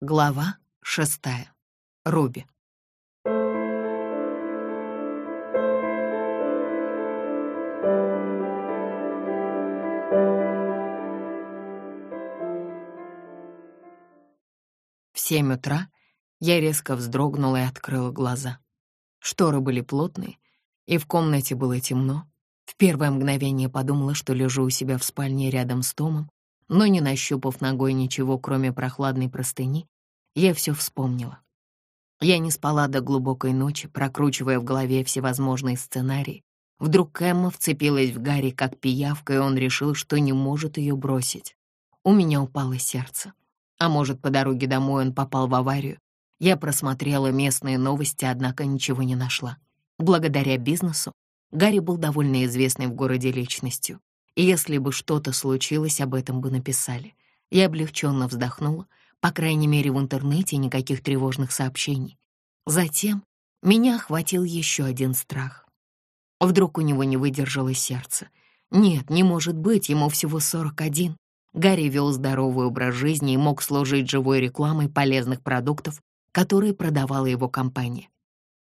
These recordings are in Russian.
Глава шестая. Руби. В семь утра я резко вздрогнула и открыла глаза. Шторы были плотные, и в комнате было темно. В первое мгновение подумала, что лежу у себя в спальне рядом с Томом, но не нащупав ногой ничего, кроме прохладной простыни, я все вспомнила. Я не спала до глубокой ночи, прокручивая в голове всевозможные сценарии. Вдруг Эмма вцепилась в Гарри как пиявка, и он решил, что не может ее бросить. У меня упало сердце. А может, по дороге домой он попал в аварию. Я просмотрела местные новости, однако ничего не нашла. Благодаря бизнесу Гарри был довольно известной в городе личностью. И если бы что-то случилось, об этом бы написали. Я облегченно вздохнула, по крайней мере, в интернете никаких тревожных сообщений. Затем меня охватил еще один страх. Вдруг у него не выдержало сердце. Нет, не может быть, ему всего 41. Гарри вел здоровый образ жизни и мог служить живой рекламой полезных продуктов, которые продавала его компания.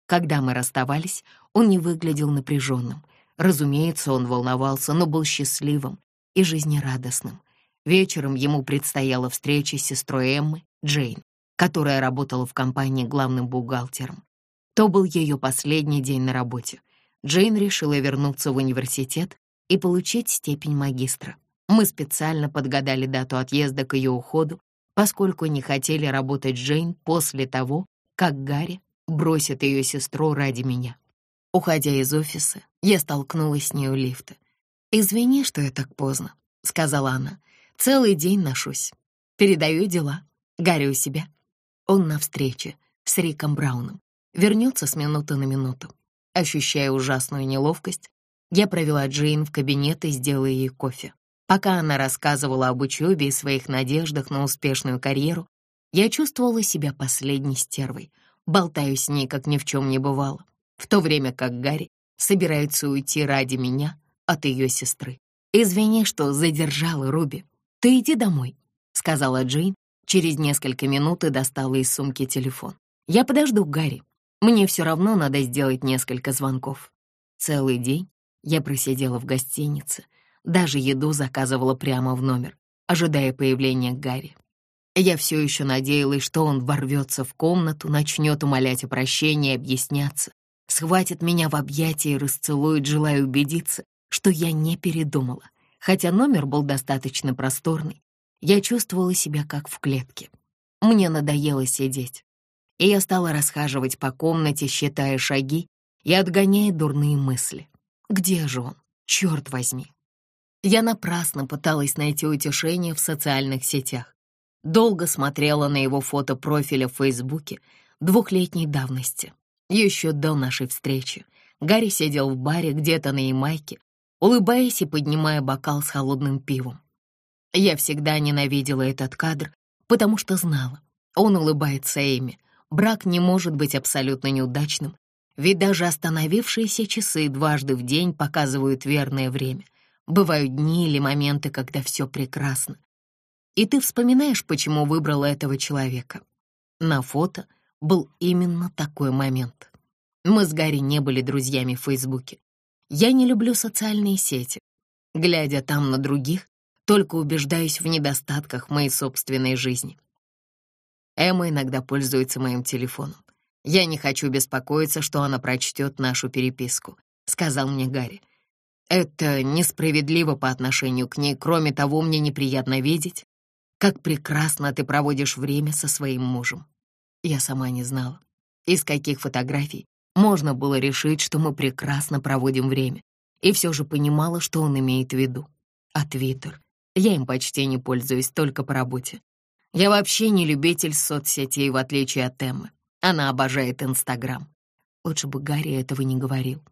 Когда мы расставались, он не выглядел напряженным — Разумеется, он волновался, но был счастливым и жизнерадостным. Вечером ему предстояла встреча с сестрой Эммы, Джейн, которая работала в компании главным бухгалтером. То был ее последний день на работе. Джейн решила вернуться в университет и получить степень магистра. Мы специально подгадали дату отъезда к ее уходу, поскольку не хотели работать Джейн после того, как Гарри бросит ее сестру ради меня. Уходя из офиса, я столкнулась с ней у лифта. «Извини, что я так поздно», — сказала она. «Целый день ношусь. Передаю дела. У себя. Он на встрече с Риком Брауном. Вернется с минуты на минуту. Ощущая ужасную неловкость, я провела Джейн в кабинет и сделала ей кофе. Пока она рассказывала об учебе и своих надеждах на успешную карьеру, я чувствовала себя последней стервой, болтаю с ней, как ни в чем не бывало в то время как Гарри собирается уйти ради меня от ее сестры. «Извини, что задержала Руби. Ты иди домой», — сказала Джейн через несколько минут и достала из сумки телефон. «Я подожду Гарри. Мне все равно надо сделать несколько звонков». Целый день я просидела в гостинице, даже еду заказывала прямо в номер, ожидая появления Гарри. Я все еще надеялась, что он ворвется в комнату, начнет умолять о прощении и объясняться, схватит меня в объятия и расцелует, желая убедиться, что я не передумала. Хотя номер был достаточно просторный, я чувствовала себя как в клетке. Мне надоело сидеть, и я стала расхаживать по комнате, считая шаги и отгоняя дурные мысли. Где же он? Черт возьми! Я напрасно пыталась найти утешение в социальных сетях. Долго смотрела на его фото профиля в Фейсбуке двухлетней давности. Еще до нашей встречи Гарри сидел в баре где-то на Ямайке, улыбаясь и поднимая бокал с холодным пивом. Я всегда ненавидела этот кадр, потому что знала, он улыбается Эми. Брак не может быть абсолютно неудачным, ведь даже остановившиеся часы дважды в день показывают верное время. Бывают дни или моменты, когда все прекрасно. И ты вспоминаешь, почему выбрала этого человека. На фото — был именно такой момент. Мы с Гарри не были друзьями в Фейсбуке. Я не люблю социальные сети. Глядя там на других, только убеждаюсь в недостатках моей собственной жизни. Эмма иногда пользуется моим телефоном. Я не хочу беспокоиться, что она прочтет нашу переписку, сказал мне Гарри. Это несправедливо по отношению к ней. Кроме того, мне неприятно видеть, как прекрасно ты проводишь время со своим мужем. Я сама не знала, из каких фотографий можно было решить, что мы прекрасно проводим время, и все же понимала, что он имеет в виду. А Твиттер? Я им почти не пользуюсь, только по работе. Я вообще не любитель соцсетей, в отличие от Эммы. Она обожает Инстаграм. Лучше бы Гарри этого не говорил.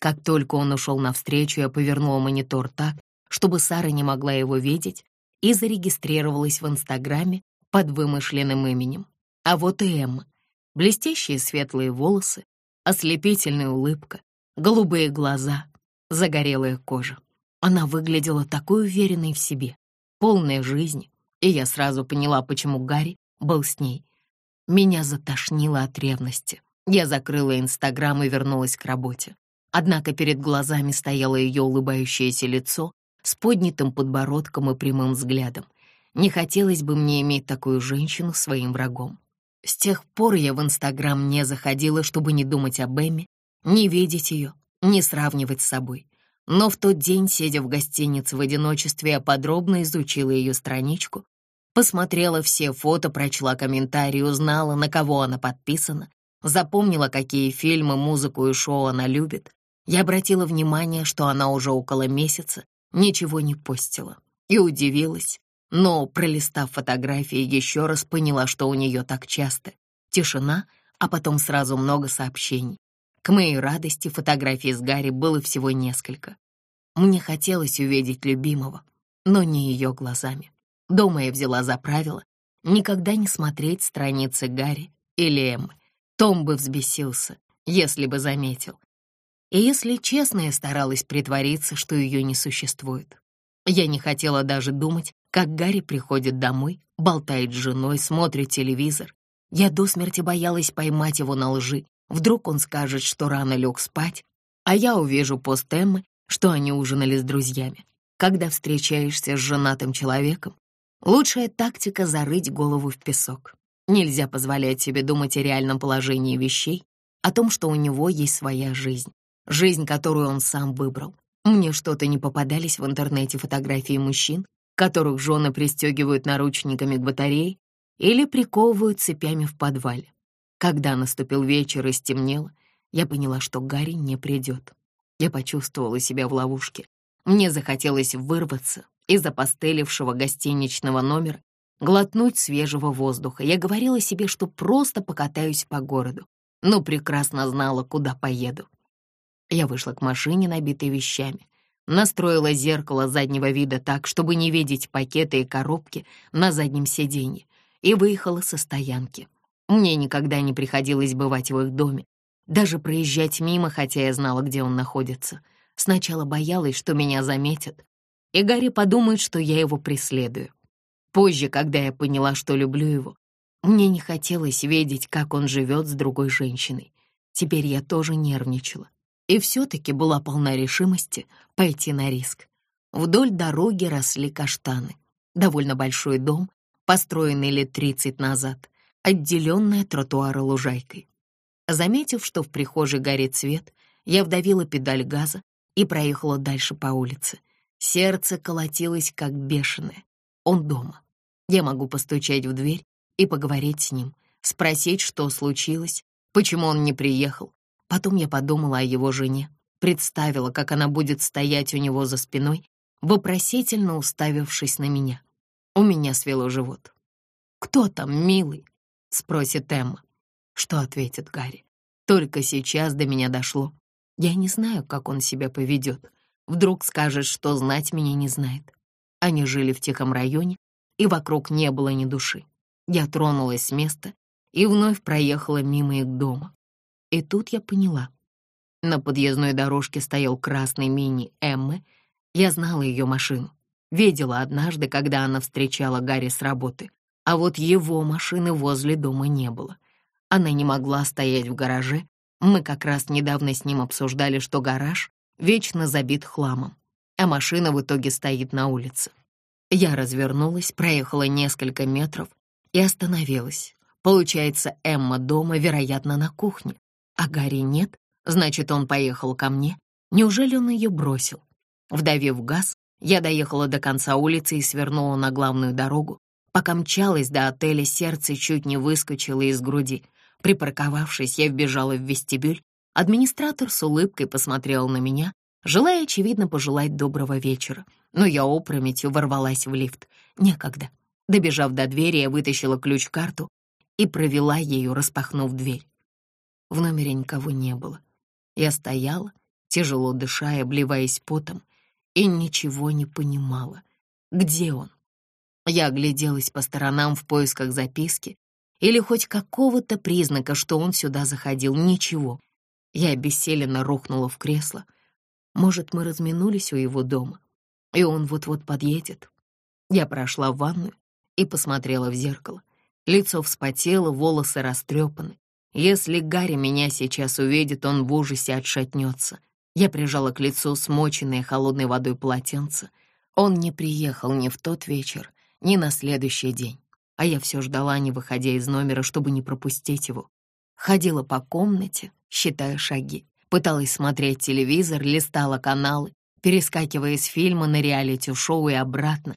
Как только он ушел навстречу, я повернула монитор так, чтобы Сара не могла его видеть, и зарегистрировалась в Инстаграме под вымышленным именем. А вот и Эмма. Блестящие светлые волосы, ослепительная улыбка, голубые глаза, загорелая кожа. Она выглядела такой уверенной в себе, полной жизни, и я сразу поняла, почему Гарри был с ней. Меня затошнило от ревности. Я закрыла Инстаграм и вернулась к работе. Однако перед глазами стояло ее улыбающееся лицо с поднятым подбородком и прямым взглядом. Не хотелось бы мне иметь такую женщину своим врагом. С тех пор я в Инстаграм не заходила, чтобы не думать об Эмме, не видеть ее, не сравнивать с собой. Но в тот день, сидя в гостинице в одиночестве, я подробно изучила ее страничку, посмотрела все фото, прочла комментарии, узнала, на кого она подписана, запомнила, какие фильмы, музыку и шоу она любит. Я обратила внимание, что она уже около месяца ничего не постила, и удивилась, но, пролистав фотографии, еще раз поняла, что у нее так часто. Тишина, а потом сразу много сообщений. К моей радости фотографий с Гарри было всего несколько. Мне хотелось увидеть любимого, но не ее глазами. Дома я взяла за правило никогда не смотреть страницы Гарри или Эммы. Том бы взбесился, если бы заметил. И если честно, я старалась притвориться, что ее не существует. Я не хотела даже думать, как Гарри приходит домой, болтает с женой, смотрит телевизор. Я до смерти боялась поймать его на лжи Вдруг он скажет, что рано лег спать, а я увижу пост Эммы, что они ужинали с друзьями. Когда встречаешься с женатым человеком, лучшая тактика — зарыть голову в песок. Нельзя позволять себе думать о реальном положении вещей, о том, что у него есть своя жизнь, жизнь, которую он сам выбрал. Мне что-то не попадались в интернете фотографии мужчин, которых жены пристегивают наручниками к батарее или приковывают цепями в подвале. Когда наступил вечер и стемнело, я поняла, что Гарри не придет. Я почувствовала себя в ловушке. Мне захотелось вырваться из опостылевшего гостиничного номера, глотнуть свежего воздуха. Я говорила себе, что просто покатаюсь по городу, но прекрасно знала, куда поеду. Я вышла к машине, набитой вещами, настроила зеркало заднего вида так, чтобы не видеть пакеты и коробки на заднем сиденье, и выехала со стоянки. Мне никогда не приходилось бывать в их доме, даже проезжать мимо, хотя я знала, где он находится. Сначала боялась, что меня заметят, и Гарри подумает, что я его преследую. Позже, когда я поняла, что люблю его, мне не хотелось видеть, как он живет с другой женщиной. Теперь я тоже нервничала. И все-таки была полна решимости пойти на риск. Вдоль дороги росли каштаны. Довольно большой дом, построенный лет тридцать назад отделенная от тротуара лужайкой. Заметив, что в прихожей горит свет, я вдавила педаль газа и проехала дальше по улице. Сердце колотилось, как бешеное. Он дома. Я могу постучать в дверь и поговорить с ним, спросить, что случилось, почему он не приехал. Потом я подумала о его жене, представила, как она будет стоять у него за спиной, вопросительно уставившись на меня. У меня свело живот. «Кто там, милый?» спросит Эмма. Что ответит Гарри? Только сейчас до меня дошло. Я не знаю, как он себя поведет. Вдруг скажет, что знать меня не знает. Они жили в тихом районе, и вокруг не было ни души. Я тронулась с места и вновь проехала мимо их дома. И тут я поняла. На подъездной дорожке стоял красный мини Эммы. Я знала ее машину. Видела однажды, когда она встречала Гарри с работы. А вот его машины возле дома не было. Она не могла стоять в гараже. Мы как раз недавно с ним обсуждали, что гараж вечно забит хламом, а машина в итоге стоит на улице. Я развернулась, проехала несколько метров и остановилась. Получается, Эмма дома, вероятно, на кухне. А Гарри нет, значит, он поехал ко мне. Неужели он ее бросил? Вдавив газ, я доехала до конца улицы и свернула на главную дорогу, Пока мчалась до отеля, сердце чуть не выскочило из груди. Припарковавшись, я вбежала в вестибюль. Администратор с улыбкой посмотрел на меня, желая, очевидно, пожелать доброго вечера. Но я опрометью ворвалась в лифт. Некогда. Добежав до двери, я вытащила ключ-карту и провела ею, распахнув дверь. В номере никого не было. Я стояла, тяжело дыша и обливаясь потом, и ничего не понимала. Где он? Я огляделась по сторонам в поисках записки или хоть какого-то признака, что он сюда заходил. Ничего. Я обессиленно рухнула в кресло. Может, мы разминулись у его дома, и он вот-вот подъедет. Я прошла в ванную и посмотрела в зеркало. Лицо вспотело, волосы растрепаны. Если Гарри меня сейчас увидит, он в ужасе отшатнется. Я прижала к лицу смоченное холодной водой полотенце. Он не приехал ни в тот вечер, ни на следующий день. А я все ждала, не выходя из номера, чтобы не пропустить его. Ходила по комнате, считая шаги. Пыталась смотреть телевизор, листала каналы, перескакивая с фильма на реалити-шоу и обратно,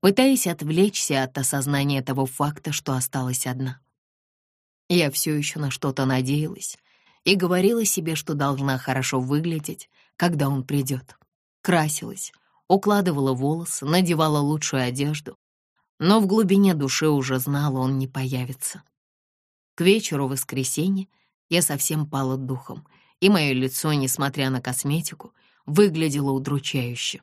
пытаясь отвлечься от осознания того факта, что осталась одна. Я все еще на что-то надеялась и говорила себе, что должна хорошо выглядеть, когда он придет. Красилась, укладывала волосы, надевала лучшую одежду, но в глубине души уже знала, он не появится. К вечеру воскресенья я совсем пала духом, и мое лицо, несмотря на косметику, выглядело удручающе.